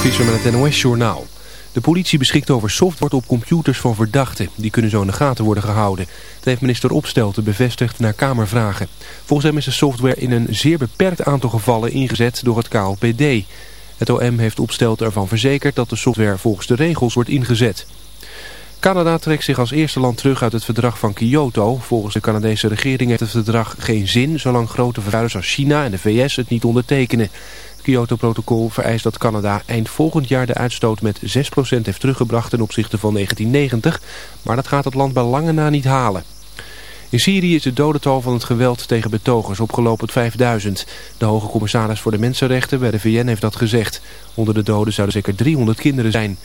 Visser met het NOS-journaal. De politie beschikt over software op computers van verdachten. Die kunnen zo in de gaten worden gehouden. Dat heeft minister Opstelten bevestigd naar Kamervragen. Volgens hem is de software in een zeer beperkt aantal gevallen ingezet door het KLPD. Het OM heeft Opstelten ervan verzekerd dat de software volgens de regels wordt ingezet. Canada trekt zich als eerste land terug uit het verdrag van Kyoto. Volgens de Canadese regering heeft het verdrag geen zin... zolang grote vervuilers als China en de VS het niet ondertekenen. Het Kyoto-protocol vereist dat Canada eind volgend jaar de uitstoot met 6% heeft teruggebracht ten opzichte van 1990. Maar dat gaat het land bij lange na niet halen. In Syrië is het dodental van het geweld tegen betogers opgelopen tot 5000. De hoge commissaris voor de mensenrechten bij de VN heeft dat gezegd. Onder de doden zouden zeker 300 kinderen zijn.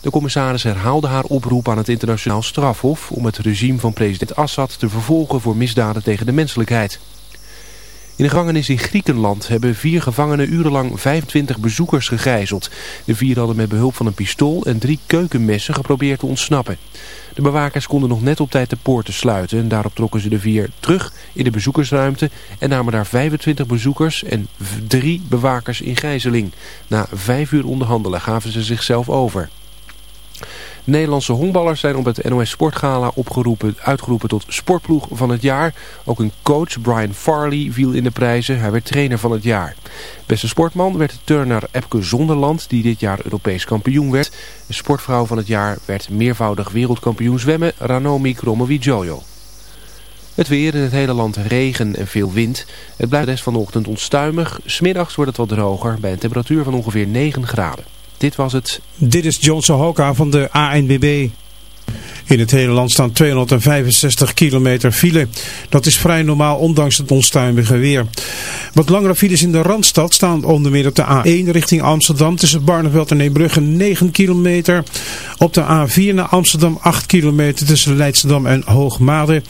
De commissaris herhaalde haar oproep aan het internationaal strafhof om het regime van president Assad te vervolgen voor misdaden tegen de menselijkheid. In de gevangenis in Griekenland hebben vier gevangenen urenlang 25 bezoekers gegijzeld. De vier hadden met behulp van een pistool en drie keukenmessen geprobeerd te ontsnappen. De bewakers konden nog net op tijd de poorten sluiten en daarop trokken ze de vier terug in de bezoekersruimte en namen daar 25 bezoekers en drie bewakers in gijzeling. Na vijf uur onderhandelen gaven ze zichzelf over. Nederlandse honkballers zijn op het NOS Sportgala opgeroepen, uitgeroepen tot sportploeg van het jaar. Ook een coach, Brian Farley, viel in de prijzen. Hij werd trainer van het jaar. Beste sportman werd turner Epke Zonderland, die dit jaar Europees kampioen werd. Sportvrouw van het jaar werd meervoudig wereldkampioen zwemmen, Ranomi Kromowidjojo. Het weer in het hele land regen en veel wind. Het blijft de rest van de ochtend onstuimig. Smiddags wordt het wat droger bij een temperatuur van ongeveer 9 graden. Dit was het. Dit is Johnson Hoka van de ANBB. In het hele land staan 265 kilometer file. Dat is vrij normaal ondanks het onstuimige weer. Wat langere files in de Randstad staan onder meer op de A1 richting Amsterdam tussen Barneveld en Eembrugge 9 kilometer. Op de A4 naar Amsterdam 8 kilometer tussen Leidschendam en Hoogmade.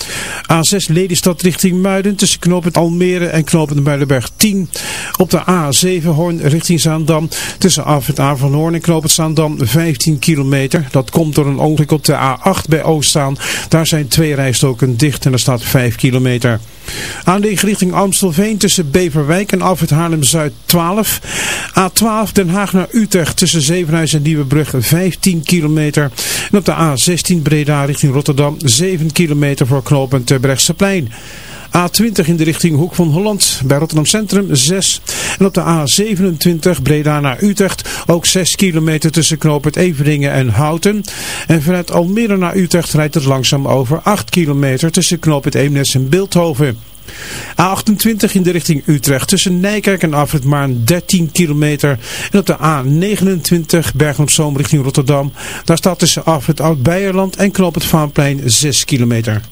A6 Lelystad richting Muiden tussen knooppunt Almere en knooppunt Muidenberg 10. Op de A7 Hoorn richting Zaandam tussen Afrit Hoorn en knooppunt Zaandam 15 kilometer. Dat komt door een ongeluk op de A8 bij Oostzaan. Daar zijn twee rijstoken dicht en er staat 5 kilometer. De richting Amstelveen tussen Beverwijk en Alfred Haarlem-Zuid 12. A12 Den Haag naar Utrecht tussen Zevenhuis en Nieuwebrug 15 kilometer. En op de A16 Breda richting Rotterdam 7 kilometer voor knooppunt Terbrechtseplein. A20 in de richting Hoek van Holland bij Rotterdam Centrum 6. En op de A27 Breda naar Utrecht ook 6 kilometer tussen knooppunt Everdingen en Houten. En vanuit Almere naar Utrecht rijdt het langzaam over 8 kilometer tussen knooppunt Eemnes en Beeldhoven. A28 in de richting Utrecht tussen Nijkerk en Afrit Maarn 13 kilometer. En op de A29 Bergen op Zoom richting Rotterdam. Daar staat tussen Afrit Oud-Beierland en Knoop het Vaanplein 6 kilometer.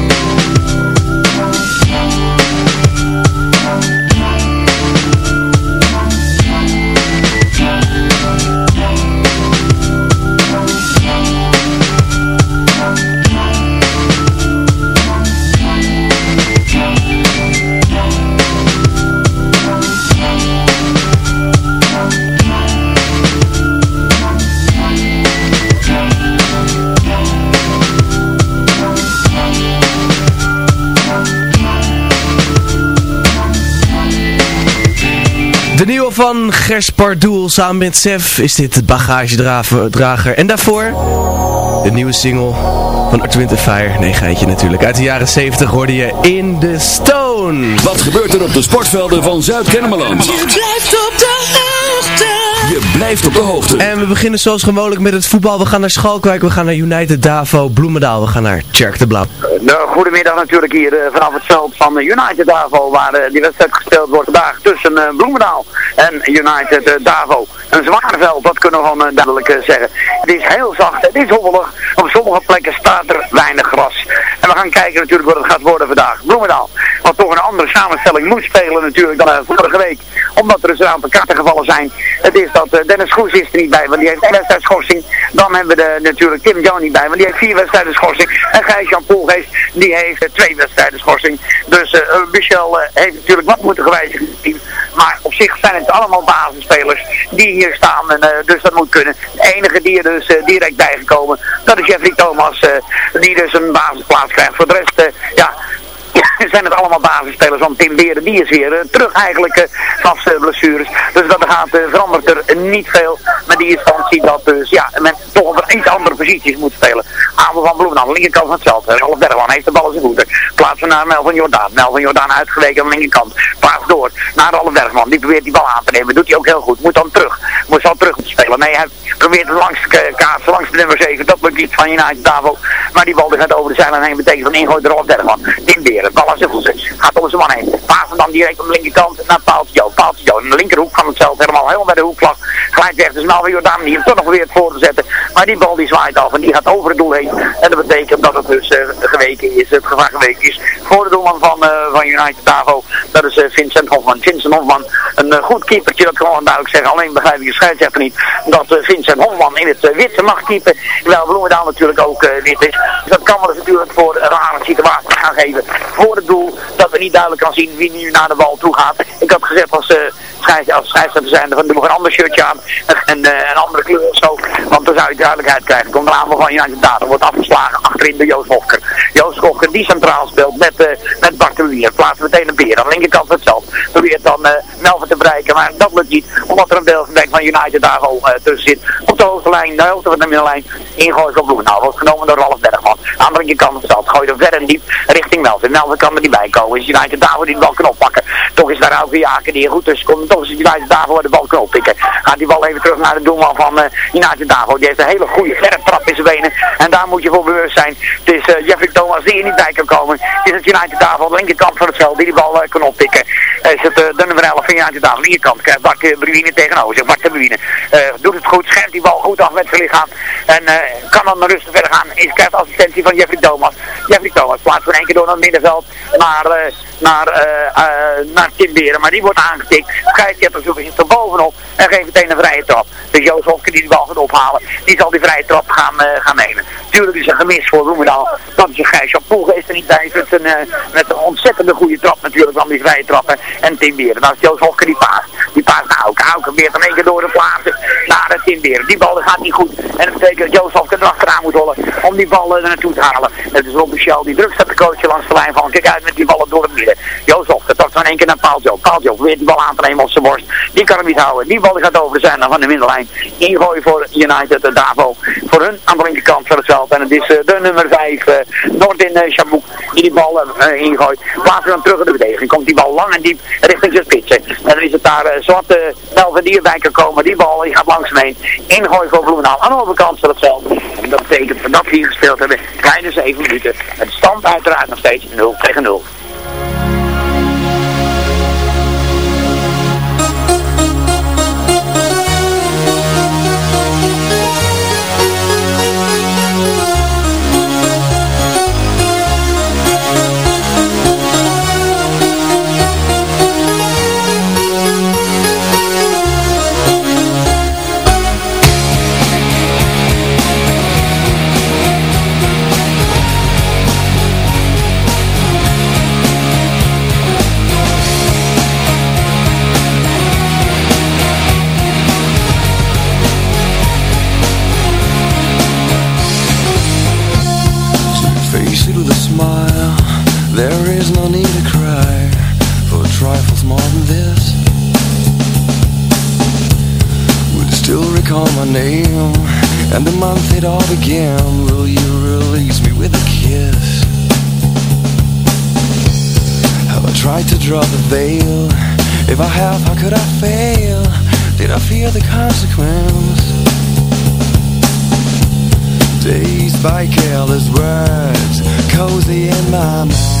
De van Gers Pardoel samen met Sef is dit het bagagedrager. En daarvoor de nieuwe single van Arthur Fire. Nee, geitje natuurlijk. Uit de jaren 70 hoorde je In The Stone. Wat gebeurt er op de sportvelden van Zuid-Kennemerland? Je blijft op de hoogte. Je blijft op de hoogte. En we beginnen zoals gewoonlijk met het voetbal. We gaan naar Schalkwijk, we gaan naar United Davo, Bloemendaal. We gaan naar Tjerk de Blauw. Nou, goedemiddag natuurlijk hier uh, vanaf het veld van United Davo, waar uh, die wedstrijd gespeeld wordt vandaag tussen Bloemendaal en United Davo. Een zwaar veld, dat kunnen we gewoon duidelijk zeggen. Het is heel zacht, het is hobbelig. Op sommige plekken staat er weinig gras. We gaan kijken natuurlijk wat het gaat worden vandaag. Bloemendaal, wat toch een andere samenstelling moet spelen natuurlijk dan vorige week. Omdat er dus een aantal kaarten gevallen zijn. Het is dat Dennis Goes is er niet bij, want die heeft één wedstrijd schorsing. Dan hebben we de, natuurlijk Tim Jones niet bij, want die heeft vier wedstrijden schorsing. En Gijs-Jan Poelgeest die heeft twee wedstrijden schorsing. Dus Michel heeft natuurlijk wat moeten gewijzigen. Maar op zich zijn het allemaal basisspelers die hier staan. En, dus dat moet kunnen. De enige die er dus direct bijgekomen, dat is Jeffrey Thomas. die dus een basisplaats Voor de rest, ja, zijn het allemaal basisspelers. Want Tim Beren die is weer eh, terug eigenlijk uh, van blessures. Dus dat gaat, verandert er niet veel. Maar die instantie dat dus ja, men toch op iets andere posities moet spelen. Abel van Bloemen aan de linkerkant van het veld. Ralf Bergman heeft de bal in zijn voeten. Plaatsen naar Melvin Jordaan. Melvin Jordaan uitgeweken aan de linkerkant. Paas door naar Ralf Bergman. Die probeert die bal aan te nemen. Doet hij ook heel goed. Moet dan terug. Moet zo terug spelen. Nee, hij probeert langs de kaatsen, langs de nummer 7. Dat lukt niet van United Davo. Maar die bal die gaat over de zijlijn heen. Betekent een ingooi Ralf Bergman. Tim Beren. Bal aan zijn voeten. Gaat om zijn man heen. Paas dan direct aan de linkerkant naar Paaltje Jo. Paaltje Jo. In de linkerhoek van het. Helemaal helemaal bij de hoekvlag. Glijdt weg. Dus Melvin Jordaan die hem toch nog weer voor te zetten. Maar die bal die zwaait af en die gaat over het doel heen. En dat betekent dat het dus uh, geweken is, het gevaar geweken is voor de doelman van, uh, van United Davo. Dat is Vincent Hofman. Vincent Hofman, een goed keepertje, dat kan gewoon duidelijk zeggen. Alleen begrijp ik de scheidsrechter niet dat Vincent Hofman in het witte mag keepen. Terwijl Bloemendaal natuurlijk ook wit is. Dat kan wel natuurlijk voor een rare situatie gaan geven. Voor het doel, dat we niet duidelijk kan zien wie nu naar de bal toe gaat. Ik had gezegd als als scheidsrechter zijn, dan doe een ander shirtje aan, een, een andere kleur of zo. Want dan zou je duidelijkheid krijgen. Komt de aanval van United Data, wordt afgeslagen achterin door Joost Hofker. Joost die centraal speelt met, uh, met Bart de Wier. Plaatst meteen een beer aan de linkerkant van het veld. Probeert dan uh, Melvin te bereiken, maar dat lukt niet. Omdat er een beeld van United daar al uh, tussen zit. Op de hoogste lijn, de hoogte van de middenlijn. Ingooien van Bloemenau. Wordt genomen door Ralf Bergman. Aan de linkerkant van het veld. Gooit hem ver en diep richting Melvin. Melvin kan er niet bij komen. Is United daarvoor die de bal kan. Toch is daar ook Jaken die er goed tussen komt. Toch is United daarvoor de bal kan oppikken. Gaat die bal even terug naar de doelman van United daarvoor. Die heeft een hele goede verre trap in zijn benen. En daar moet je voor bewust zijn. Het is Jeffrey Thomas die er niet bij kan komen. Is het United tafel de linkerkant van het veld die die bal uh, kan oppikken. Is het de nummer 11 van United tafel. Linkerkant krijgt Bart Bruine tegenover zich. Bart Bruine doet het goed. Schermt die bal goed af met zijn lichaam. En kan dan rustig verder gaan. Is krijgt assistentie van Jeffrey Thomas. Jeffrey Thomas plaatst van één keer door naar het middenveld. Naar, naar, naar Tim Beren. Maar die wordt aangetikt. Scheidsrechter zoekt zich er bovenop. En geeft meteen een vrije trap. Dus Joost Hofke die de bal gaat ophalen. Die zal die vrije trap gaan, gaan nemen. Tuurlijk is er gemis voor Roemendaal. Dat is een Poelge is er niet bij. Met een, uh, met een ontzettende goede trap natuurlijk van die vrije trappen. En Tim Beren. Dat is Joost die paast. Die paast naar Auken. Auken weer dan één keer door de plaatsen naar uh, Tim Beren. Die bal gaat niet goed. En dat betekent dat Joost Hofke er achteraan moet hollen om die bal er naartoe te halen. Het is Rob Michel die druk staat de coach langs de lijn van. Kijk uit met die ballen door het midden. Joost Hofke trok van één keer naar Paaltjo. Paaltjo probeert die bal aan te nemen op zijn borst. Die kan hem niet houden. Die bal gaat over zijde van de middenlijn. Ingooi voor United en Davo. Voor hun aan de linkerkant van het veld. En het is de nummer 5, uh, Noordin uh, Chamouk, die die bal uh, ingooit. Plaatsen dan terug in de verdediging. Komt die bal lang en diep richting zijn spitsen. En dan is het daar uh, zwarte Melvin die erbij kan komen. Die bal die gaat langs heen. Ingooi voor Bloemendaal aan de overkant van het. En dat betekent dat we hier gespeeld hebben. Kleine 7 minuten. Het stand uiteraard nog steeds 0 tegen 0. It all began Will you release me with a kiss? Have I tried to draw the veil? If I have, how could I fail? Did I fear the consequence? Dazed by careless words Cozy in my mind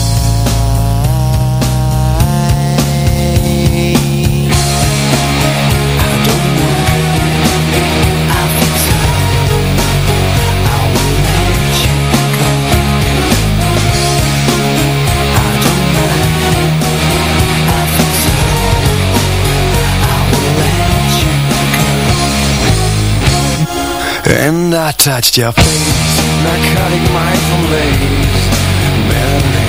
And I touched your face, narcotic mindful lace, Mary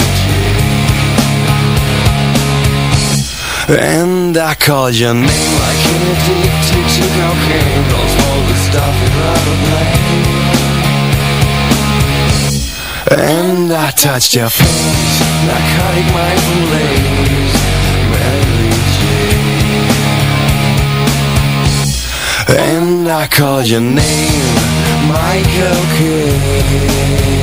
Jane. And I called your name. Like an addicted to cocaine, cause all the stuff is out of And I touched your face, narcotic mindful lace, I called your name, Michael Kidd.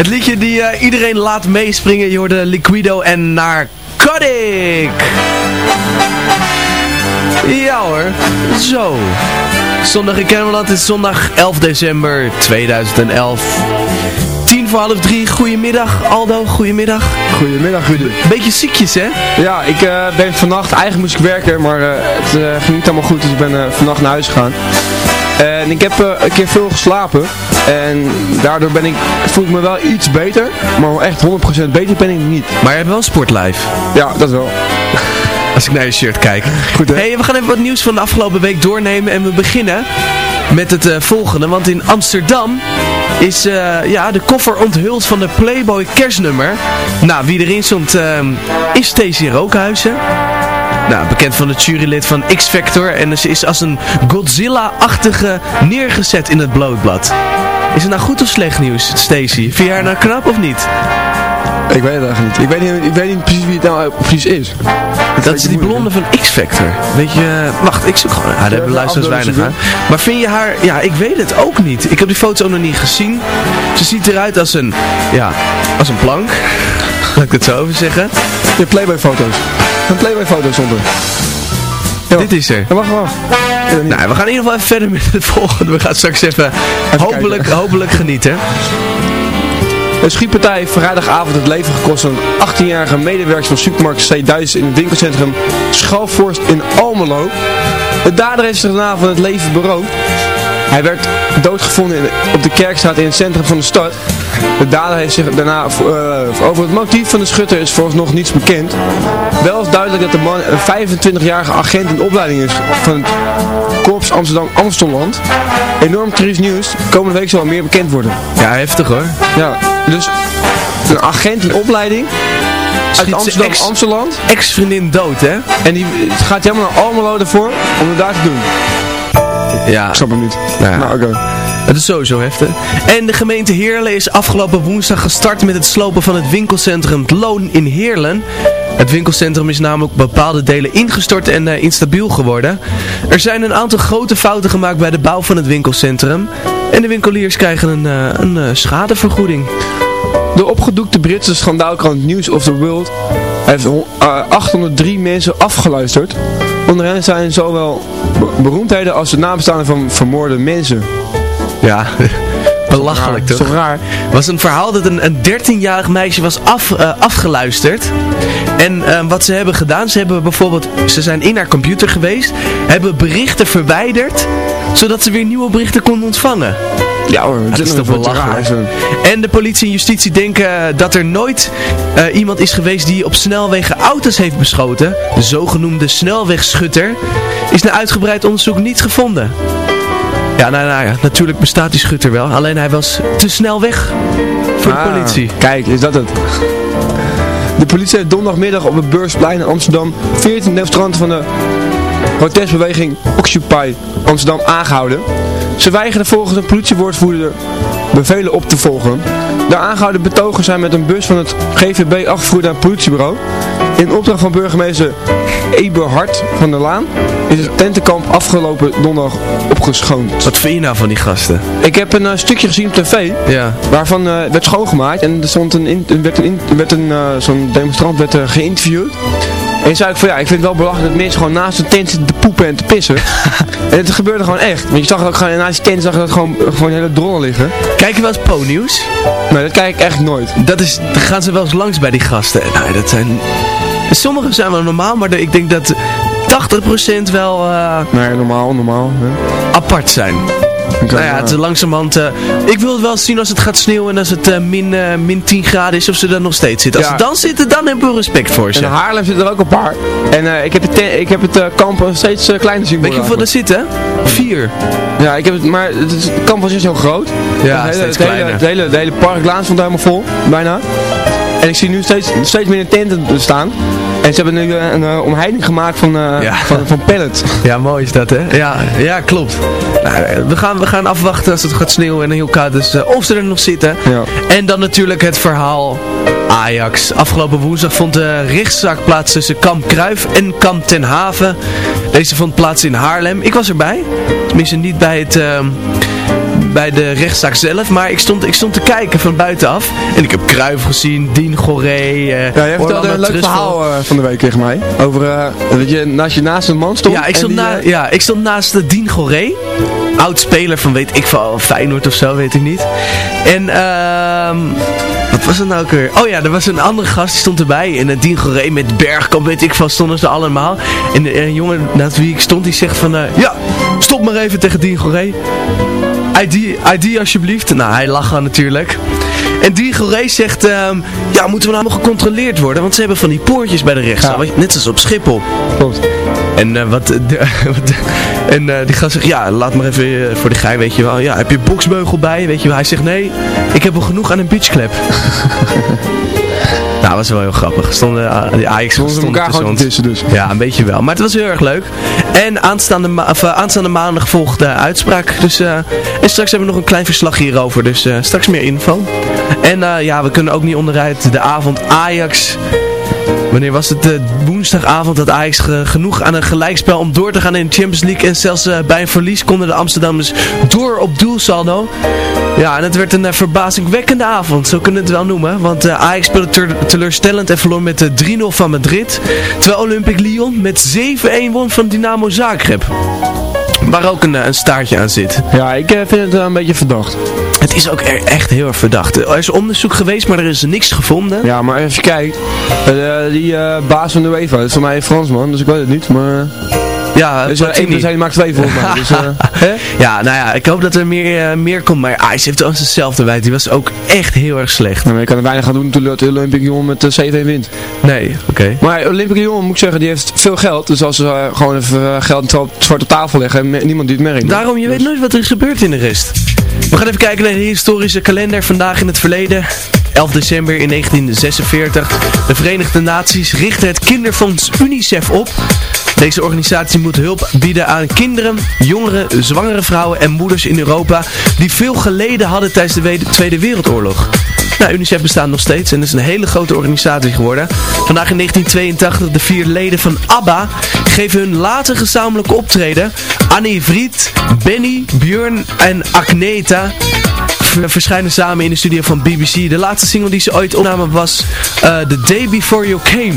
Het liedje die eh, iedereen laat meespringen. Je hoorde Liquido en Narcotic. Ja hoor, zo. Zondag in Kennemerland is zondag 11 december 2011. Tien voor half drie, goedemiddag Aldo, goedemiddag. Goedemiddag Rudy. Beetje ziekjes hè? Ja, ik eh, ben vannacht, eigenlijk moest ik werken, maar eh, het ging niet allemaal goed, dus ik ben vannacht naar huis gegaan. En ik heb eh, een keer veel geslapen en daardoor ben ik, voel ik me wel iets beter, maar echt 100% beter ben ik niet. Maar je hebt wel een sportlife. Ja, dat wel. Als ik naar je shirt kijk. Goed hè? Hey, we gaan even wat nieuws van de afgelopen week doornemen en we beginnen met het eh, volgende. Want in Amsterdam is eh, ja, de koffer onthuld van de Playboy kerstnummer. Nou, wie erin stond ehm, is Stacey Rookhuizen. Nou, bekend van het jurylid van X-Factor. En ze is als een Godzilla-achtige neergezet in het blootblad. Is het nou goed of slecht nieuws, Stacey? Vind je haar nou knap of niet? Ik weet het eigenlijk niet. Ik weet niet, ik weet niet precies wie het nou eh, precies is. Dat is die blonde van X-Factor. Weet je, wacht, ik zoek gewoon. Ah, daar hebben luisteraars weinig aan. Maar vind je haar, ja, ik weet het ook niet. Ik heb die foto ook nog niet gezien. Ze ziet eruit als een, ja, als een plank. Laat ik het zo over zeggen. Je Playboy. Een Playboy foto's zonder. Dit is er. Ja, wacht, wacht. Nou, we gaan in ieder geval even verder met het volgende. We gaan straks even, hopelijk, hopelijk genieten. Een schietpartij heeft vrijdagavond het leven gekost aan een 18-jarige medewerker van supermarkt C1000 in het winkelcentrum Schalvorst in Almelo. De dader heeft zich daarna van het leven beroofd. Hij werd doodgevonden op de Kerkstraat in het centrum van de stad. De dader heeft zich daarna eh, over het motief van de schutter is vooralsnog niets bekend. Wel is duidelijk dat de man een 25-jarige agent in opleiding is van het Korps Amsterdam Amstelland. Enorm triest nieuws. Komende week zal er meer bekend worden. Ja, heftig hoor. Ja, dus een agent in opleiding uit Amsterdam ex- Amsteland. Ex-vriendin dood, hè? En die gaat helemaal naar Almelo ervoor om het daar te doen. Ja. Ik snap hem niet. Ja. Nou, oké. Het is sowieso heftig. En de gemeente Heerlen is afgelopen woensdag gestart met het slopen van het winkelcentrum Loon in Heerlen. Het winkelcentrum is namelijk bepaalde delen ingestort en eh, instabiel geworden. Er zijn een aantal grote fouten gemaakt bij de bouw van het winkelcentrum. En de winkeliers krijgen een, eh, een eh, schadevergoeding. De opgedoekte Britse schandaalkrant News of the World heeft ho- eh, 803 mensen afgeluisterd. Onder hen zijn zowel be- beroemdheden als de nabestaanden van vermoorde mensen. Ja, belachelijk toch? toch raar? was een verhaal dat een, een 13-jarig meisje was af, eh, afgeluisterd. En eh, wat ze hebben gedaan, ze hebben bijvoorbeeld, ze zijn in haar computer geweest, hebben berichten verwijderd, zodat ze weer nieuwe berichten kon ontvangen. Ja hoor, Dat is toch belachelijk. En de politie en justitie denken eh, dat er nooit iemand is geweest die op snelwegen auto's heeft beschoten. De zogenoemde snelwegschutter is na uitgebreid onderzoek niet gevonden. Ja, nou, nou ja, natuurlijk bestaat die schutter wel. Alleen hij was te snel weg voor de Ah, politie. Kijk, is dat het? De politie heeft donderdagmiddag op het Beursplein in Amsterdam 14 demonstranten van de protestbeweging Occupy Amsterdam aangehouden. Ze weigerden volgens een politiewoordvoerder bevelen op te volgen. De aangehouden betogers zijn met een bus van het GVB afgevoerd naar het politiebureau. In opdracht van burgemeester Eberhard van der Laan is het tentenkamp afgelopen donderdag opgeschoond. Wat vind je nou van die gasten? Ik heb een eh, stukje gezien op tv, Ja. waarvan eh, werd schoongemaakt en er stond een, in- er werd een, in- er werd een eh, zo'n demonstrant werd, geïnterviewd. En zei ik van ja, ik vind het wel belachelijk dat mensen gewoon naast een tent zitten te poepen en te pissen. en het gebeurde gewoon echt. Want je zag ook gewoon naast die tent zag je dat gewoon, gewoon hele dronnen liggen. Kijk je wel eens Po-nieuws? Nee, dat kijk ik echt nooit. Dat is, daar gaan ze wel eens langs bij die gasten. Nou, dat zijn... Sommige zijn wel normaal, maar de- ik denk dat 80% wel eh, Nee, normaal, normaal. Hè. apart zijn. Nou ja, het is langzamerhand... eh, ik wil het wel zien als het gaat sneeuwen en als het eh, min, eh, min 10 graden is, of ze er nog steeds zitten. Als Ja. ze dan zitten, dan hebben we respect voor ze. in Haarlem zitten er ook een paar. En ik heb het, ik heb het kamp steeds kleiner zien Weet je hoeveel er zitten? Vier. Ja, ik heb het, maar het, is- het kamp was niet zo groot. Ja, het hele, steeds het hele, kleiner. het hele, de hele parklaan stond helemaal vol, bijna. En ik zie nu steeds, steeds meer tenten staan. En ze hebben nu eh, een eh, omheining gemaakt van, eh Ja. van, van pallet. Ja, mooi is dat, hè? Ja, ja klopt. Nou, we, gaan, we gaan afwachten als het gaat sneeuwen en heel koud is, of ze er nog zitten. Ja. En dan natuurlijk het verhaal Ajax. Afgelopen woensdag vond de rechtszaak plaats tussen Kamp Kruif en Kamp Ten Haven. Deze vond plaats in Haarlem. Ik was erbij. Tenminste niet bij het... ehm, bij de rechtszaak zelf, maar ik stond, ik stond te kijken van buitenaf. En ik heb Kruif gezien, Dien Goré, eh Ja, jij vertelde een leuk verhaal eh, van de week tegen mij. Over eh, dat je naast, je naast een man stond. Ja, ik stond, die, na, ja, ik stond naast de Dien Goré. Oud speler van weet ik veel, Feyenoord of zo, weet ik niet. En ehm wat was het nou ook weer? Oh ja, er was een andere gast die stond erbij. En uh, Dien Goré met Bergkamp, weet ik veel, stonden ze allemaal. En een jongen naast wie ik stond, die zegt van... ja, stop maar even tegen Dien Goré. ID, ID alsjeblieft. Nou, hij lachte natuurlijk. En Dien Goré zegt, ehm, ja, moeten we nou nog gecontroleerd worden? Want ze hebben van die poortjes bij de rechtszaal, je, net zoals op Schiphol. Klopt. En, eh, wat, de, wat- en eh, die gast zegt, ja, laat maar even eh, voor de gein, weet je wel. Ja, heb je een boksbeugel bij, weet je wel. Hij zegt, nee, ik heb wel genoeg aan een beachclap. nou, dat was wel heel grappig. Stonden, uh, die Ajax Stonden stonden elkaar tussen gewoon dissen dus. Ja, een beetje wel. Maar het was heel erg leuk. En aanstaande, of, eh, aanstaande maandag volgt de uitspraak. Dus, eh, en straks hebben we nog een klein verslag hierover. Dus eh, straks meer info. En eh, ja, we kunnen ook niet onderuit de avond Ajax... Wanneer was het? De woensdagavond dat Ajax ge- genoeg aan een gelijkspel om door te gaan in de Champions League. En zelfs eh, bij een verlies konden de Amsterdammers door op doelsaldo. Ja, en het werd een eh, verbazingwekkende avond, zo kunnen we het wel noemen. Want eh, Ajax speelde teleurstellend en verloor met eh, 3-0 van Madrid. Terwijl Olympique Lyon met 7-1 won van Dynamo Zagreb. Waar ook een, eh, een staartje aan zit. Ja, ik eh, vind het wel een beetje verdacht. Het is ook echt heel erg verdacht. Er is onderzoek geweest, maar er is niks gevonden. Ja, maar je kijkt, eh, die eh, baas van de UEFA, dat is voor mij een Fransman, dus ik weet het niet, maar... Ja, Dus, eh, één plus één maakt twee volgens mij, dus... eh? Ja, nou ja, ik hoop dat er meer, eh, meer komt. Maar Ajax heeft wel hetzelfde wijd. Die was ook echt heel erg slecht. Nou, maar je kan er weinig aan doen toen de Olympique Lyon met de 7-1 wint. Nee, oké. Maar Olympique Lyon, moet ik zeggen, die heeft veel geld. Dus als ze eh, gewoon even eh, geld op zwarte tafel leggen, niemand die het merkt. Daarom, je weet nooit wat er is gebeurd in de rest. We gaan even kijken naar de historische kalender. Vandaag in het verleden. 11 december in 1946. De Verenigde Naties richten het kinderfonds UNICEF op. Deze organisatie moet hulp bieden aan kinderen, jongeren, zwangere vrouwen en moeders in Europa die veel geleden hadden tijdens de Tweede Wereldoorlog. Nou, UNICEF bestaat nog steeds en is een hele grote organisatie geworden. Vandaag in 1982 de vier leden van ABBA geven hun laatste gezamenlijke optreden. Annie Vriet, Benny, Björn en Agneta ver- verschijnen samen in de studio van BBC. De laatste single die ze ooit opnamen was eh, The Day Before You Came.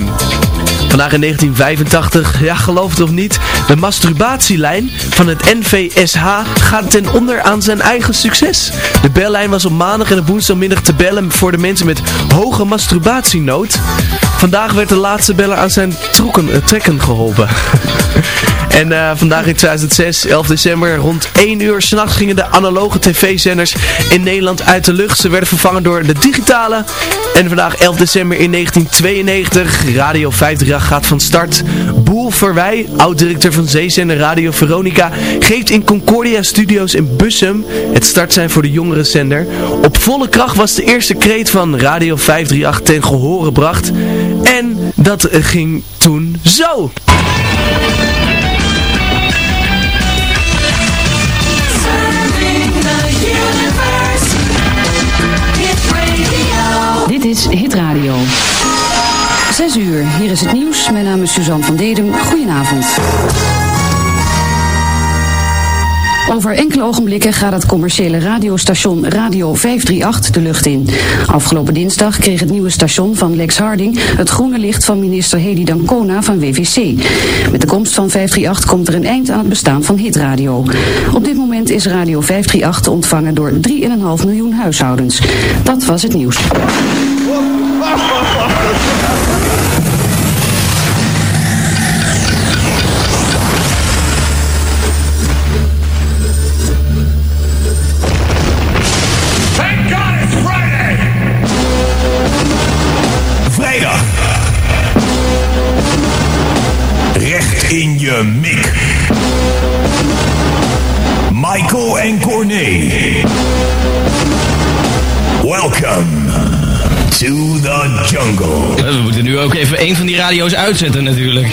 Vandaag in 1985, ja geloof het of niet, de masturbatielijn van het NVSH gaat ten onder aan zijn eigen succes. De bellijn was op maandag en op woensdagmiddag te bellen voor de mensen met hoge masturbatienood. Vandaag werd de laatste beller aan zijn trokken, eh, trekken geholpen. En eh, vandaag in 2006, 11 december, rond 1 uur s'nachts gingen de analoge tv-zenders in Nederland uit de lucht. Ze werden vervangen door de digitale. En vandaag 11 december in 1992, Radio 538 gaat van start. Boel Verwij, oud-directeur van zeezender Radio Veronica, geeft in Concordia Studios in Bussum het startsein voor de jongere zender. Op volle kracht was de eerste kreet van Radio 538 ten gehore gebracht. En dat ging toen zo. Dit is Hit Radio. 6 uur, hier is het nieuws. Mijn naam is Suzanne van Dedem. Goedenavond. Over enkele ogenblikken gaat het commerciële radiostation Radio 538 de lucht in. Afgelopen dinsdag kreeg het nieuwe station van Lex Harding het groene licht van minister Hedy Dancona van WVC. Met de komst van 538 komt er een eind aan het bestaan van hitradio. Op dit moment is Radio 538 te ontvangen door 3,5 miljoen huishoudens. Dat was het nieuws. Radio's uitzetten natuurlijk.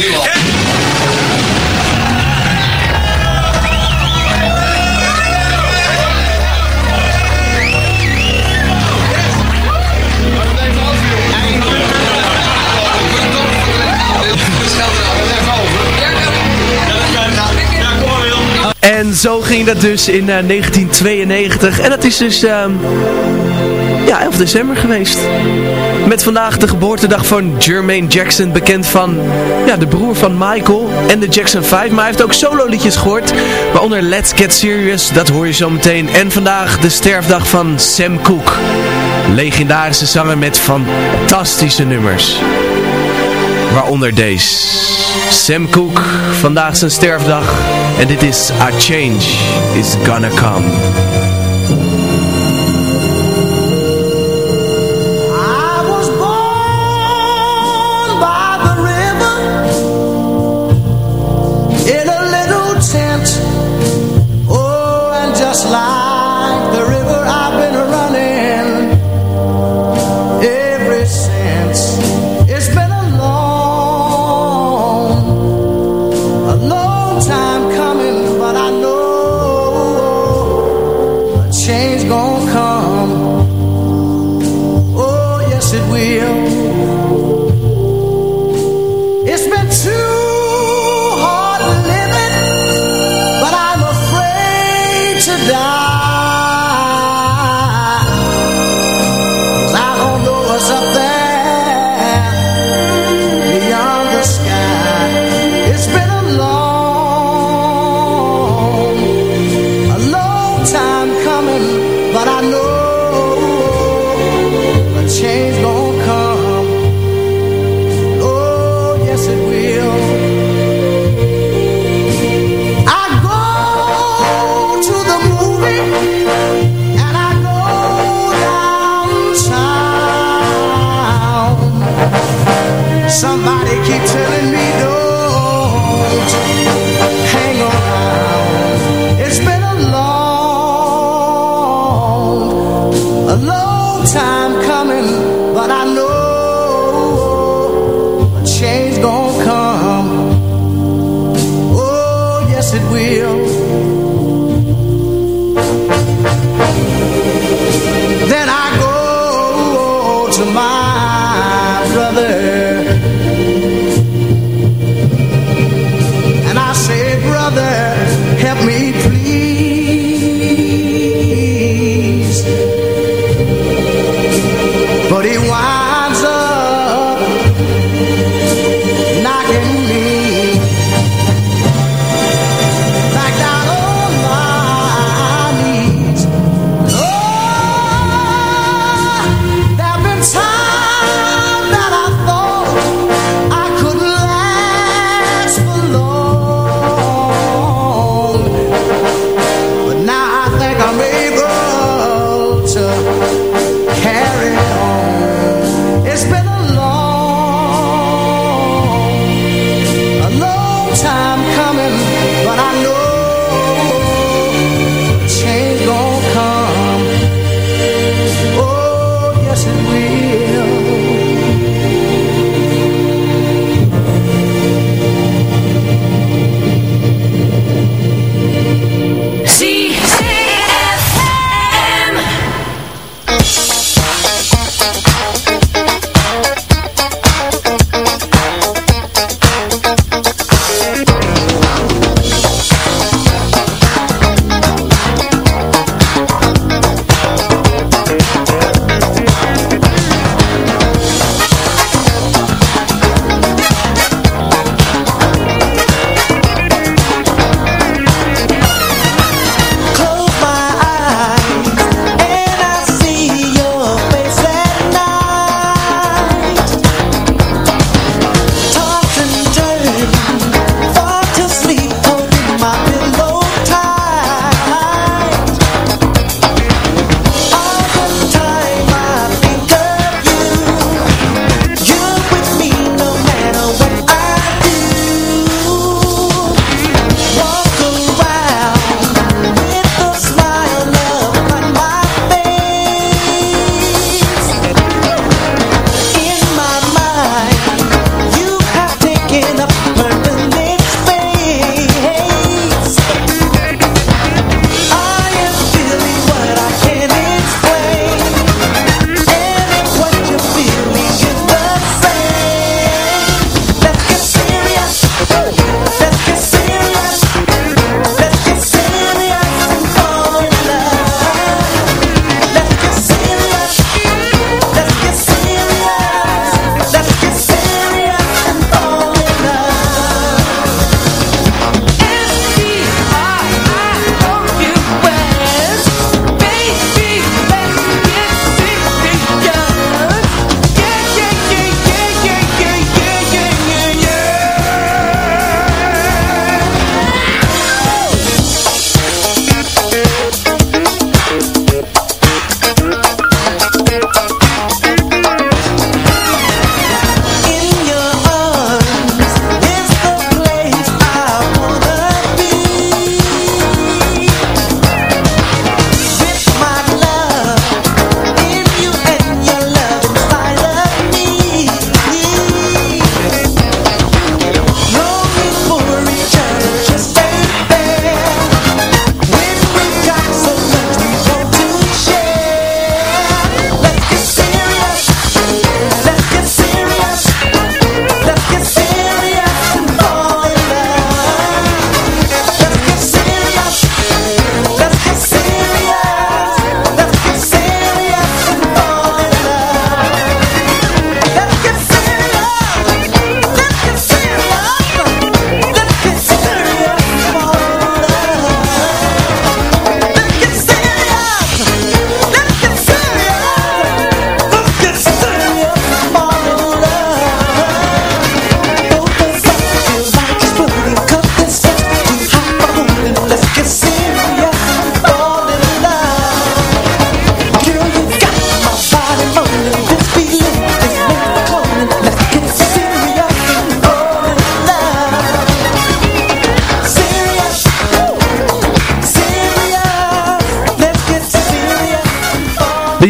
En zo ging dat dus in eh, 1992. En dat is dus ehm, ja, 11 december geweest. Met vandaag de geboortedag van Jermaine Jackson. Bekend van ja, de broer van Michael en de Jackson 5. Maar hij heeft ook solo liedjes gehoord. Waaronder Let's Get Serious, dat hoor je zo meteen. En vandaag de sterfdag van Sam Cooke. Legendarische zanger met fantastische nummers. Waaronder deze. Sam Cooke, vandaag zijn sterfdag. En dit is A Change Is Gonna Come. Change gonna come. Oh, yes, it will.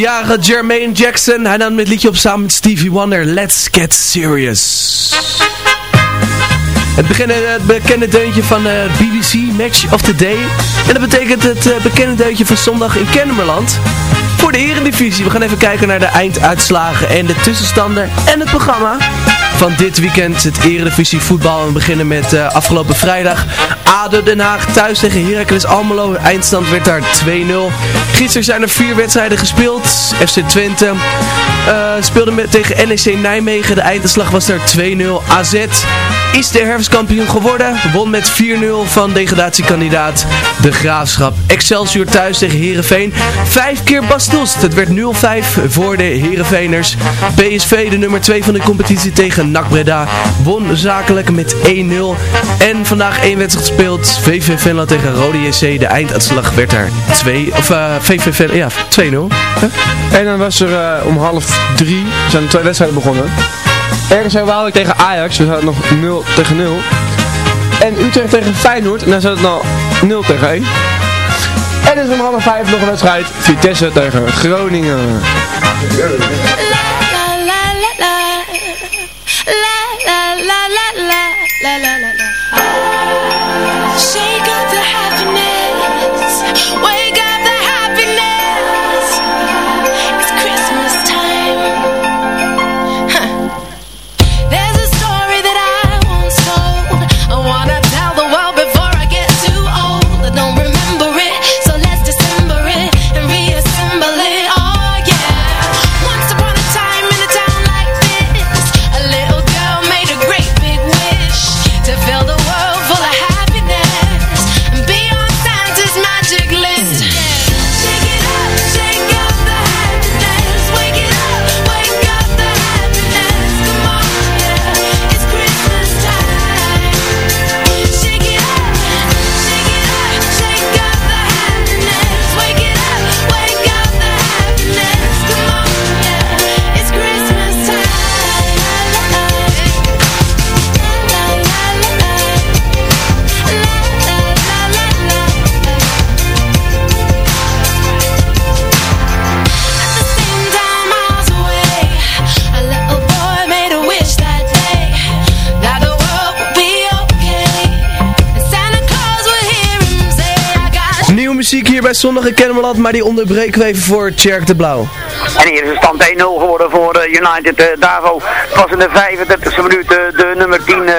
Jarige Jermaine Jackson. Hij nam het liedje op samen met Stevie Wonder. Let's get serious. Het, beginnen, het bekende deuntje van de BBC Match of the Day. En dat betekent het eh, bekende deuntje van zondag in Kennemerland. Voor de Eredivisie. We gaan even kijken naar de einduitslagen en de tussenstanden en het programma van dit weekend. Het Eredivisie voetbal. We beginnen met uh, afgelopen vrijdag. ADO Den Haag thuis tegen Heracles Almelo. Eindstand werd daar 2-0. Gisteren zijn er vier wedstrijden gespeeld. FC Twente uh, speelde met, tegen NEC Nijmegen. De einduitslag was daar 2-0. AZ is de herfstkampioen geworden. Won met 4-0 van degradatiekandidaat De Graafschap. Excelsior thuis tegen Herenveen. Vijf keer Bastos. Het werd 0-5 voor de Herenveeners. PSV, de nummer 2 van de competitie tegen NAC Breda. Won zakelijk met 1-0. En vandaag één wedstrijd. VV Venlo tegen Rode JC. De einduitslag werd daar 2. Of uh, VV Venlo, ja, 2-0. Huh? En dan was er uh, om half drie. zijn er twee wedstrijden begonnen. RKC Waalwijk tegen Ajax, we zaten nog 0 tegen 0. En Utrecht tegen Feyenoord, en dan zat het nou 0 tegen 1. En er is om half 5 nog een wedstrijd, Vitesse tegen Groningen. La la la la la La la la la la La la la la Shake up the happiness Zondag Kennemerland, maar die onderbreken we even voor Tjerk de Blauw. En hier is de stand 1-0 geworden voor uh, United uh, Davo. Pas in de 35e minuut uh, de nummer 10 uh,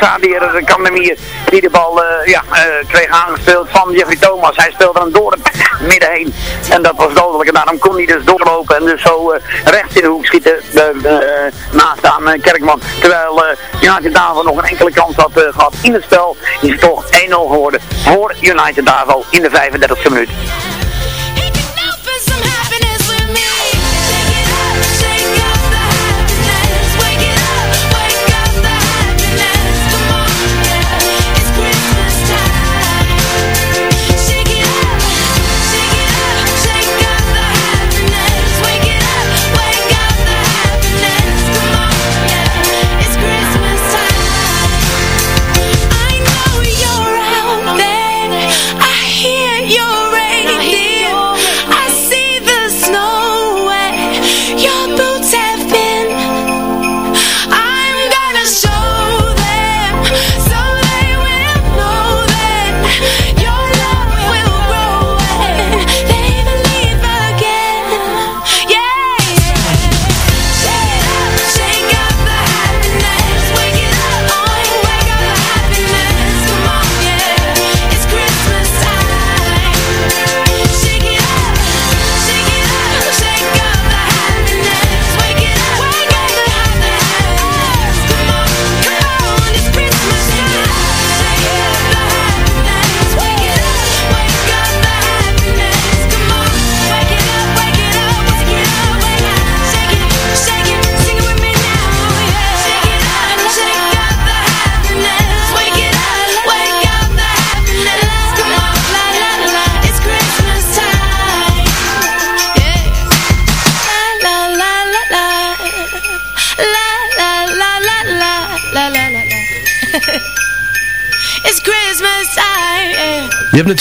Sadir Kandemir die de bal ja, kreeg aangespeeld van Jeffrey Thomas. Hij speelde hem door het midden heen. En dat was dodelijk. En daarom kon hij dus doorlopen en dus zo rechts in de hoek schieten naast aan Kerkman. Terwijl United Davo nog een enkele kans had gehad in het spel. Is het toch 1-0 geworden voor United Davo in de 35e minuut.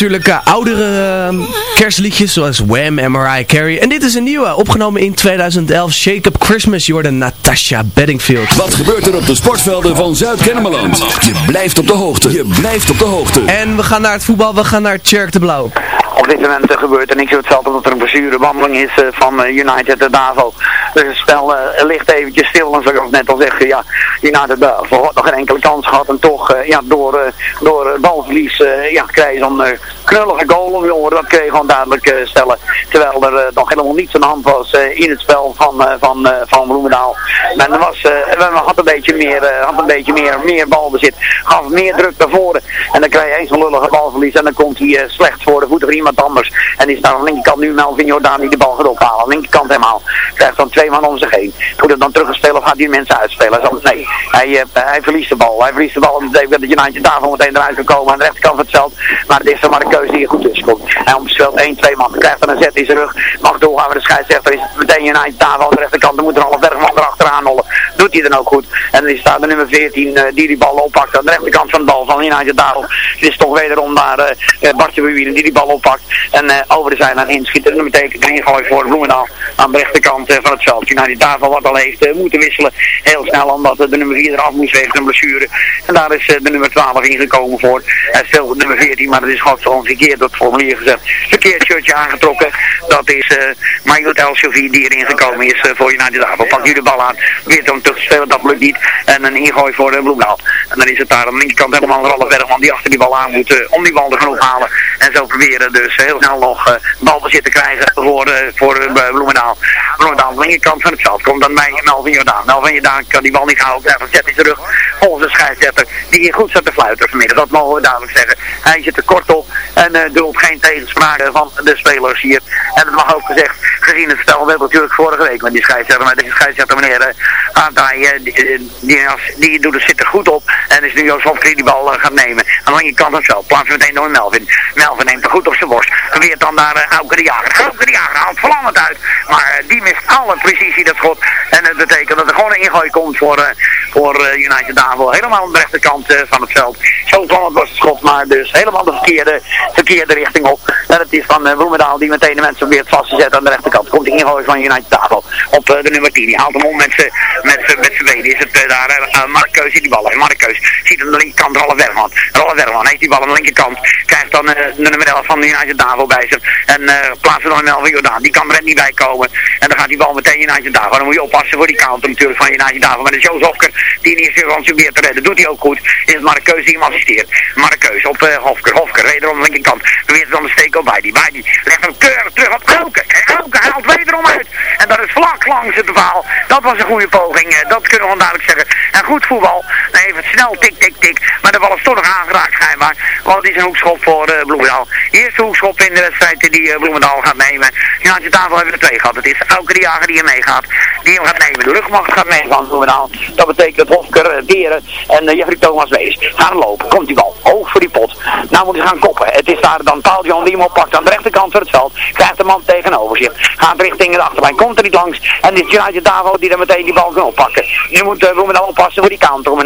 Natuurlijk uh, oudere uh, kerstliedjes zoals Wham en Mariah Carey. En dit is een nieuwe, opgenomen in 2011. Shake Up Christmas, Jordan Natasha Bedingfield. Wat gebeurt er op de sportvelden van Zuid-Kennemerland? Je blijft op de hoogte. Je blijft op de hoogte. En we gaan naar het voetbal, we gaan naar Tjerk de Blauw. Op dit moment gebeurt er niks hetzelfde omdat er een blessurewandeling is uh, van United de Davo. Dus het spel ligt eventjes stil en zoals ik net al zeg, ja, United Davo had nog geen enkele kans gehad en toch ja, door, door balverlies ja, krijg je zo'n knullige goal jongen, dat kun je gewoon duidelijk stellen. Terwijl er nog helemaal niets aan de hand was in het spel van, van, van Bloemendaal. Men was, we had een beetje meer, had een beetje meer, meer balbezit, gaf meer druk naar voren. En dan krijg je eens een lullige balverlies en dan komt hij slecht voor de voeten anders. En is daar aan de linkerkant nu Melvin Jordaan die de bal gaat ophalen. Aan de linkerkant helemaal. Krijgt dan twee man om zich heen. Moet het dan terug spelen of gaat die mensen uitspelen? Nee, hij, uh, hij verliest de bal. Hij verliest de bal. En dat betekent dat United daarvan meteen eruit kan komen aan de rechterkant van het veld. Maar het is dan maar een keuze die er goed tussen komt. Hij omspeelt 1, 2 man. Krijgt dan een zet in zijn rug. Mag doorgaan met de scheidsrechter. Is meteen United daarvan aan de rechterkant. Dan moet er al een bergman erachteraan hollen. Doet hij dan ook goed. En dan staat de nummer 14 uh, die die bal oppakt aan de rechterkant van de bal van United daarop. Het is toch wederom daar uh, Bartje Bewieren die die bal oppakt. En uh, over de zijlijn inschieten. En dat betekent een ingooi voor Bloemendaal aan de rechterkant uh, van het veld. United daarvan wat al heeft uh, moeten wisselen. Heel snel omdat de nummer 4 eraf moest wegen een blessure. En daar is de nummer 12 ingekomen voor. Hij speelt nummer 14, maar dat is gewoon verkeerd dat formulier gezet. Verkeerd shirtje aangetrokken. Dat is Michael Elsevier die erin gekomen is voor United daarvan. Pakt nu de bal aan. Weer om terug te spelen, dat lukt niet. En een ingooi voor Bloemendaal. En dan is het daar aan de linkerkant helemaal Ralf Bergman die achter die bal aan moet om die bal te ophalen. En zo proberen dus heel snel nog uh, balbezit te krijgen voor, uh, voor Bloemendaal. Bloemendaal aan de linkerkant van het veld komt dan bij Melvin Jordaan. Melvin Jordaan kan die bal niet houden, een zet in terug. Volgens de scheidsrechter die hier goed zat te fluiten vanmiddag. Dat mogen we duidelijk zeggen. Hij zit er kort op en uh, duldt geen tegenspraak van de spelers hier. En het mag ook gezegd, gezien het spel, we natuurlijk vorige week met die scheidsrechter, maar deze scheidsrechter meneer Aantaai, uh, die, die, die doet zit er goed op. En is nu Joost Hofkrie die bal gaat nemen. Aan de linkerkant van het veld, plaatsen meteen door Melvin. Melvin neemt er goed op zijn Probeert dan daar uh, de Jager. Auke de Jager haalt vlammend uit. Maar uh, die mist alle precisie dat schot. En dat betekent dat er gewoon een ingooi komt voor, uh, voor United Davo. Helemaal aan de rechterkant van het veld. Zo vlammend was het schot. Maar dus helemaal de verkeerde, verkeerde richting op. En het is van Bloemendaal die meteen de mensen probeert vast te zetten aan de rechterkant. Komt de ingooi van United Davo op de nummer 10. Die haalt hem om met zijn met met benen. Is het daar Markeus die bal heeft. Markeus ziet aan de linkerkant Rolle Werman. Rolle Werman heeft die bal aan de linkerkant. Krijgt dan de nummer 11 van United Davo bij zich. En uh, plaatsen dan Melvin Jordaan. Die kan er niet bij komen. En dan gaat die bal meteen United Davo. Dan moet je oppassen voor die counter natuurlijk van United Davo. Maar de Joost Hofker die in eerste instantie weer te redden. Doet hij ook goed. Is het Markeus die hem assisteert. Markeus op uh, Hofker. Hofker wederom aan de linkerkant. Probeert dan de steek op bij die. Bij die legt hem keurig terug op Auken. En Auken haalt wederom uit. En dat is vlak langs het verhaal. Dat was een goede poging. Uh, dat kunnen we duidelijk zeggen. En goed voetbal. Even snel tik tik tik. Maar de bal is toch nog aangeraakt schijnbaar. Want het is een hoekschop voor uh, Bloemendaal. Eerste hoekschop in de wedstrijd die uh, Bloemendaal gaat nemen. Ja, aan tafel hebben we er twee gehad. Het is de Jager die er meegaat. Die hem gaat nemen. De luchtmacht gaat mee van Bloemendaal. Dat betekent Hofker, uh, Beren en uh, Jeffrey Thomas Wees gaan lopen. Komt die bal. Hoog voor die pot. Nou moet hij gaan koppen. Het is daar dan Paul Jan die hem oppakt aan de rechterkant van het veld. Krijgt de man tegenover zich. Gaat richting de achterlijn. Komt er niet langs. En dit is United Davo die dan meteen die bal kan oppakken. Nu moet uh, oppassen voor die counter om in.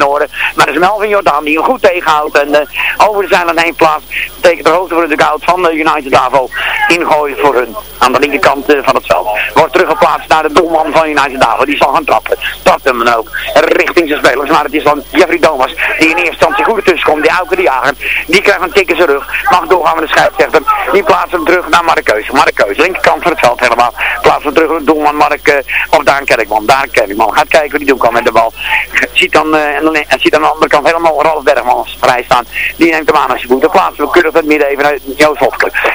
Maar dat is Melvin Jordaan die hem goed tegenhoudt. En uh, over de zijlijn heen plaatst. Betekent de hoogte voor de goud van de United Davo. Ingooien voor hun. Aan de linkerkant uh, van het veld. Wordt teruggeplaatst naar de doelman van United Davo. Die zal gaan trappen. Trapt hem dan ook. Richting zijn spelers. Maar het is dan Jeffrey Thomas. Die in eerste instantie goed ertussen komt. Die Auken de Jager. Die krijgt een tik in zijn rug. Mag doorgaan met de scheidsrechter. Die plaatst hem terug naar Markeus. Markeus. Linkerkant van het veld helemaal. Plaatst hem terug naar de doelman Mark. Uh, of Daan Kerkman. Daan Kerkman. Gaat kijken wat hij doen kan met de bal. Ziet dan, uh, en, ziet aan de andere kant helemaal Ralf Bergman vrij staan. Die neemt hem aan als je moet. Dan plaatsen we keurig het midden even naar Joost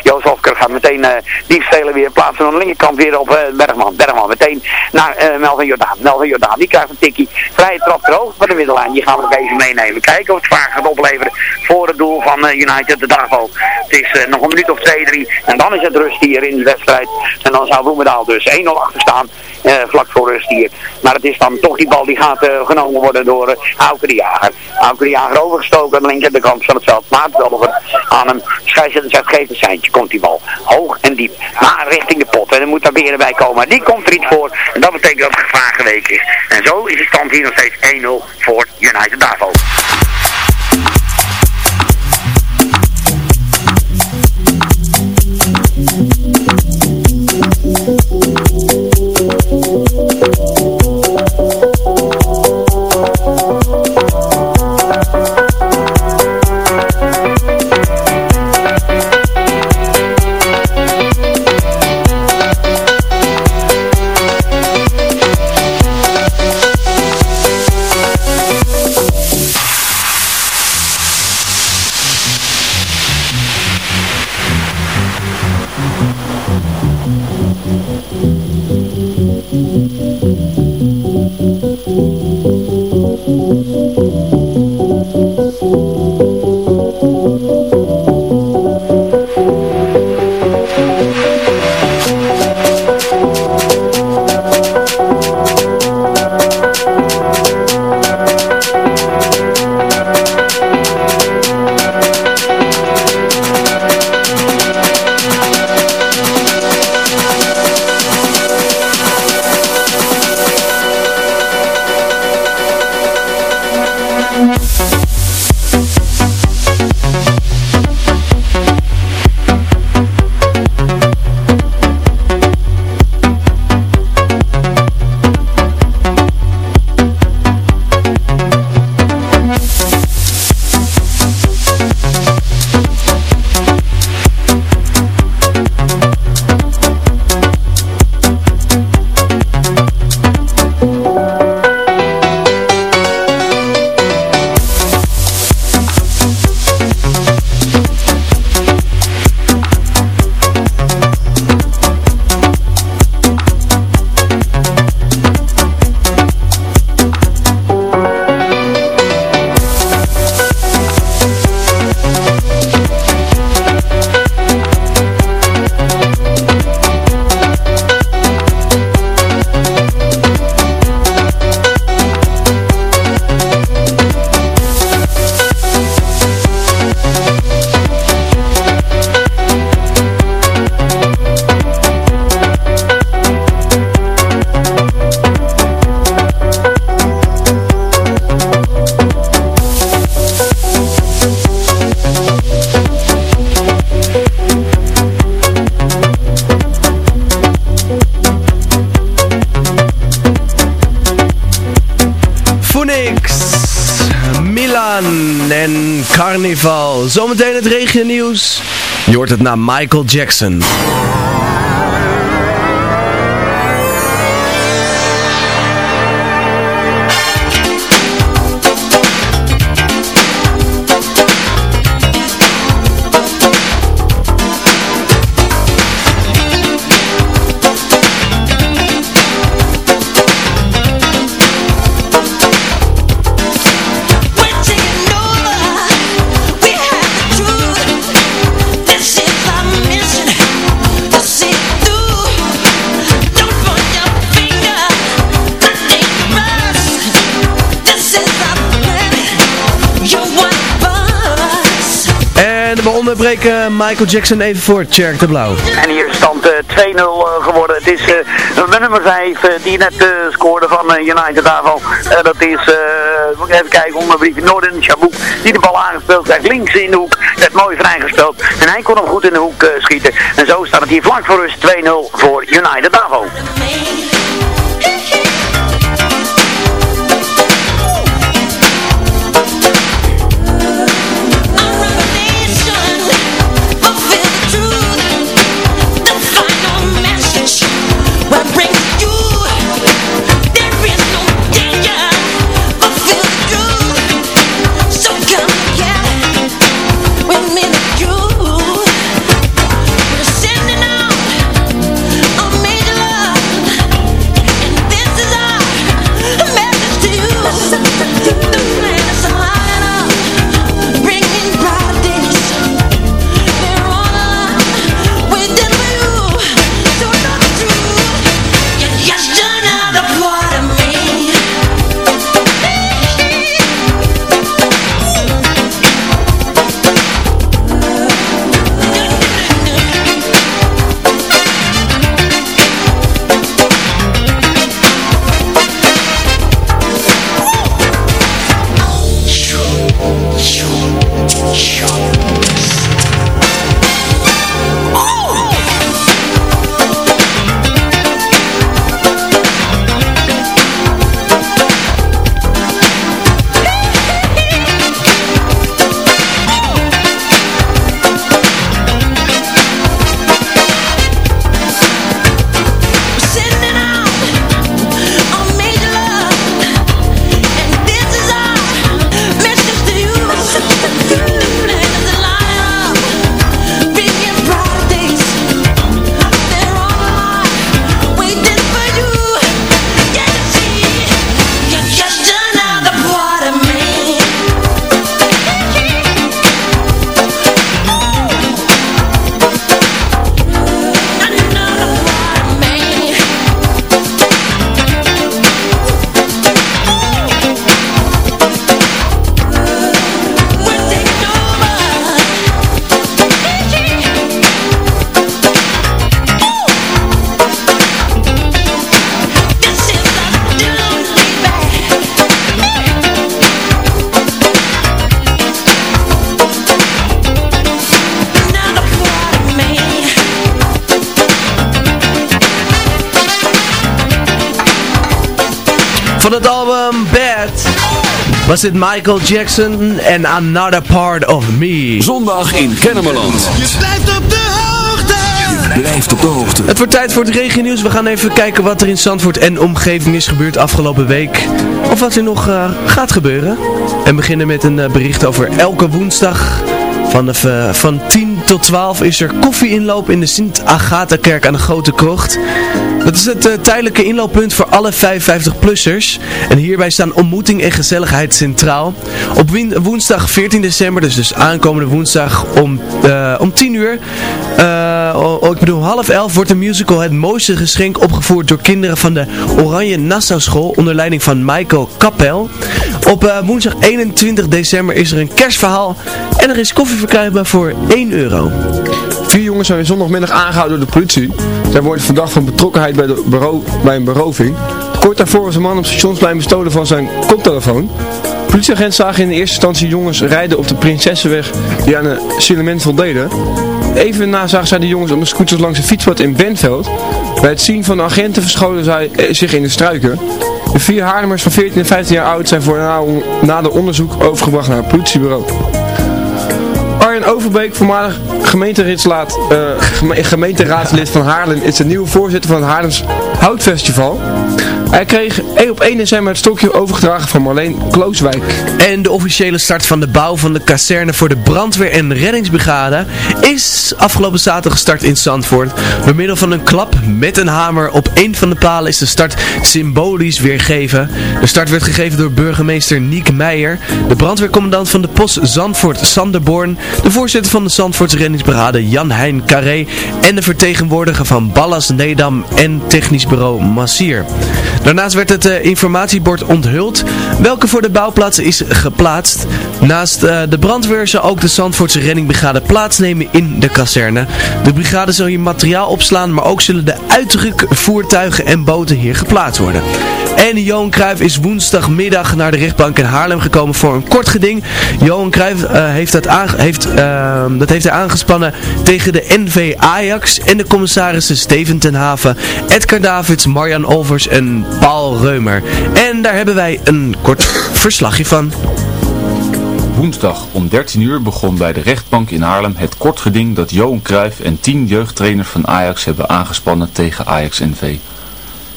Joost Hofker gaat meteen uh, die spelen weer. Plaatsen aan de linkerkant weer op uh, Bergman. Bergman meteen naar uh, Melvin Jordaan. Melvin Jordaan die krijgt een tikkie. Vrije trap hoogte van de middellijn. Die gaan we nog even meenemen. Kijken of het vaak gaat opleveren voor het doel van United de Davo. Het is nog een minuut of twee, drie. En dan is het rust hier in de wedstrijd. En dan zou Bloemendaal dus 1-0 achter staan. Vlak voor rust hier. Maar het is dan toch die bal die gaat genomen worden door uh, Auke de Jager. Auke de Jager overgestoken aan de linkerkant van het veld. Wel aan hem. Scheidsrechter zegt geef seintje komt die bal. Hoog en diep. Maar richting de pot. En er moet daar weer bij komen. Maar die komt er niet voor. En dat betekent dat het gevaar geweken is. En zo is de stand hier nog steeds 1-0 voor United Davo. Het regionieuws. Je hoort het naar Michael Jackson. Michael Jackson even voor Tjerk de Blauw. En hier is stand eh, 2-0 eh, geworden. Het is de nummer 5 die net scoorde van United daarvan. dat is, even kijken, onder briefje Norden Chabouk. Die de bal aangespeeld krijgt links in de hoek. Het mooi vrijgespeeld. En hij kon hem goed in de hoek schieten. En zo staat het hier vlak voor rust 2-0 voor United Davo. Was dit Michael Jackson en Another Part of Me. Zondag in Kennemerland. Je blijft op de hoogte. Je blijft op de hoogte. Het wordt tijd voor het regionieuws. We gaan even kijken wat er in Zandvoort en omgeving is gebeurd afgelopen week. Of wat er nog uh, gaat gebeuren. En beginnen met een uh, bericht over elke woensdag Vanaf uh, van 10 tot 12 is er koffieinloop in de Sint-Agatha-kerk aan de Grote Krocht. Dat is het uh, tijdelijke inlooppunt voor alle 55-plussers. En hierbij staan ontmoeting en gezelligheid centraal. Op woensdag 14 december, dus, dus aankomende woensdag om, uh, om 10 uur, oh, ik bedoel half 11, wordt de musical Het Mooiste Geschenk opgevoerd door kinderen van de Oranje Nassau School onder leiding van Michael Kappel. Op woensdag 21 december is er een kerstverhaal en er is koffie verkrijgbaar voor 1 euro. Vier jongens zijn zondagmiddag aangehouden door de politie. Zij worden verdacht van betrokkenheid bij, de bij een beroving. Kort daarvoor was een man op stationsplein bestolen van zijn koptelefoon. Politieagenten zagen in de eerste instantie jongens rijden op de Prinsessenweg die aan een signalement voldeden. Even na zagen zij de jongens op een scooters langs een fietspad in Benveld. Bij het zien van de agenten verscholen zij eh, zich in de struiken. De vier Haarlemers van 14 en 15 jaar oud zijn voor na, na de onderzoek overgebracht naar het politiebureau. Arjen Overbeek, voormalig gemeenteraadslid, uh, geme gemeenteraadslid van Haarlem, is de nieuwe voorzitter van het Haarlems Houtfestival. Hij kreeg op 1 december het stokje overgedragen van Marleen Klooswijk. En de officiële start van de bouw van de kazerne voor de brandweer- en reddingsbrigade is afgelopen zaterdag gestart in Zandvoort. Door middel van een klap met een hamer op een van de palen is de start symbolisch weergegeven. De start werd gegeven door burgemeester Niek Meijer, de brandweercommandant van de post Zandvoort Sander Born, de voorzitter van de Zandvoortse reddingsbrigade Jan Hein Carré en de vertegenwoordiger van Ballas Nedam en technisch bureau Massier. Daarnaast werd het uh, informatiebord onthuld, welke voor de bouwplaats is geplaatst. Naast uh, de brandweer zal ook de Zandvoortse reddingbrigade plaatsnemen in de kazerne. De brigade zal hier materiaal opslaan, maar ook zullen de uitrukvoertuigen en boten hier geplaatst worden. En Johan Cruijff is woensdagmiddag naar de rechtbank in Haarlem gekomen voor een kort geding. Johan Cruijff uh, heeft, dat, heeft, dat heeft hij aangespannen tegen de NV Ajax en de commissarissen Steven ten Haven, Edgar Davids, Marjan Olvers en Paul Reumer. En daar hebben wij een kort verslagje van. Woensdag om 13 uur begon bij de rechtbank in Haarlem het kort geding dat Johan Cruijff en 10 jeugdtrainers van Ajax hebben aangespannen tegen Ajax NV.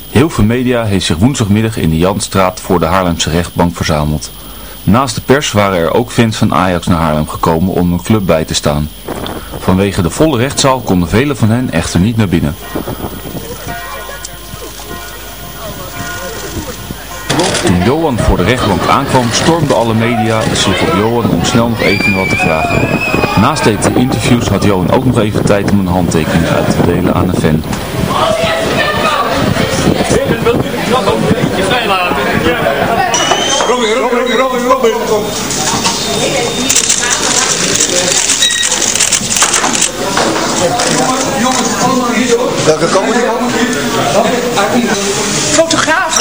Heel veel media heeft zich woensdagmiddag in de Janstraat voor de Haarlemse rechtbank verzameld. Naast de pers waren er ook fans van Ajax naar Haarlem gekomen om hun club bij te staan. Vanwege de volle rechtszaal konden velen van hen echter niet naar binnen. Toen Johan voor de rechtbank aankwam, stormden alle media zich op Johan om snel nog even wat te vragen. Naast deze interviews had Johan ook nog even tijd om een handtekening uit te delen aan een fan. Robin, Robin, Robin, Robin, Robin. Welke komen die?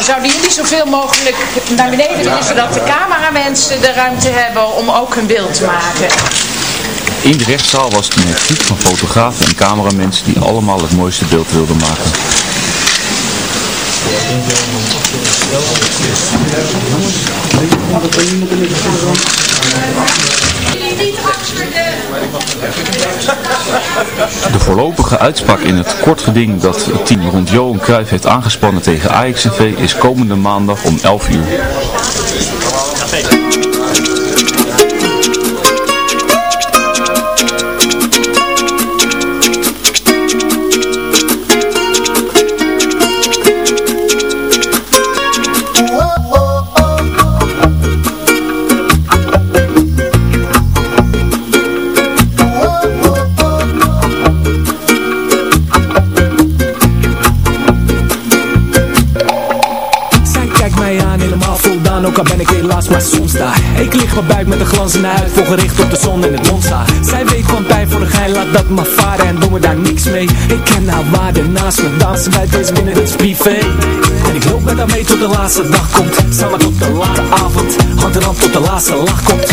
Zouden jullie zoveel mogelijk naar beneden willen, zodat de cameramensen de ruimte hebben om ook hun beeld te maken? In de rechtszaal was het een groep van fotografen en cameramensen die allemaal het mooiste beeld wilden maken. De voorlopige uitspraak in het kort geding dat het team rond Johan Cruijff heeft aangespannen tegen Ajax TV is komende maandag om 11 uur. Ik lig mijn buik met een glanzende huid Vol gericht op de zon en het monster Zij weet van pijn voor de gein, laat dat maar varen En doen we daar niks mee. Ik ken haar waarde naast me Dansen bij deze binnen, dit is En ik loop met haar mee tot de laatste dag komt. Samen tot de late avond Hand in hand tot de laatste lach komt.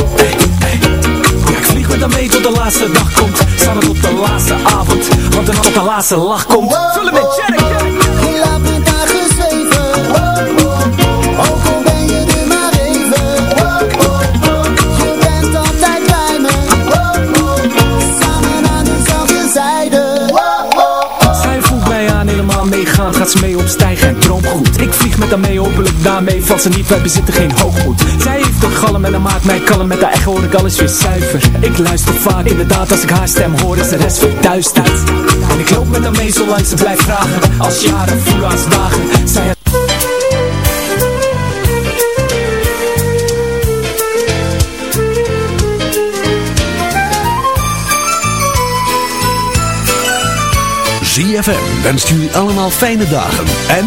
Ik vlieg met haar mee tot de laatste dag komt. Samen tot de laatste avond Want in hand tot de laatste lach komt. Vullen met Jerry goed Ik vlieg met haar mee, hopelijk daarmee valt ze niet Wij bezitten geen hoogmoed. Zij heeft een galm en dat maakt mij kalm Met haar echo hoor ik alles weer zuiver. Ik luister vaak, inderdaad als ik haar stem hoor Is de rest verduisterd. En ik loop met haar mee zolang ze blijft vragen Als jaren voelen als dagen Zij ZFM wenst jullie allemaal fijne dagen en...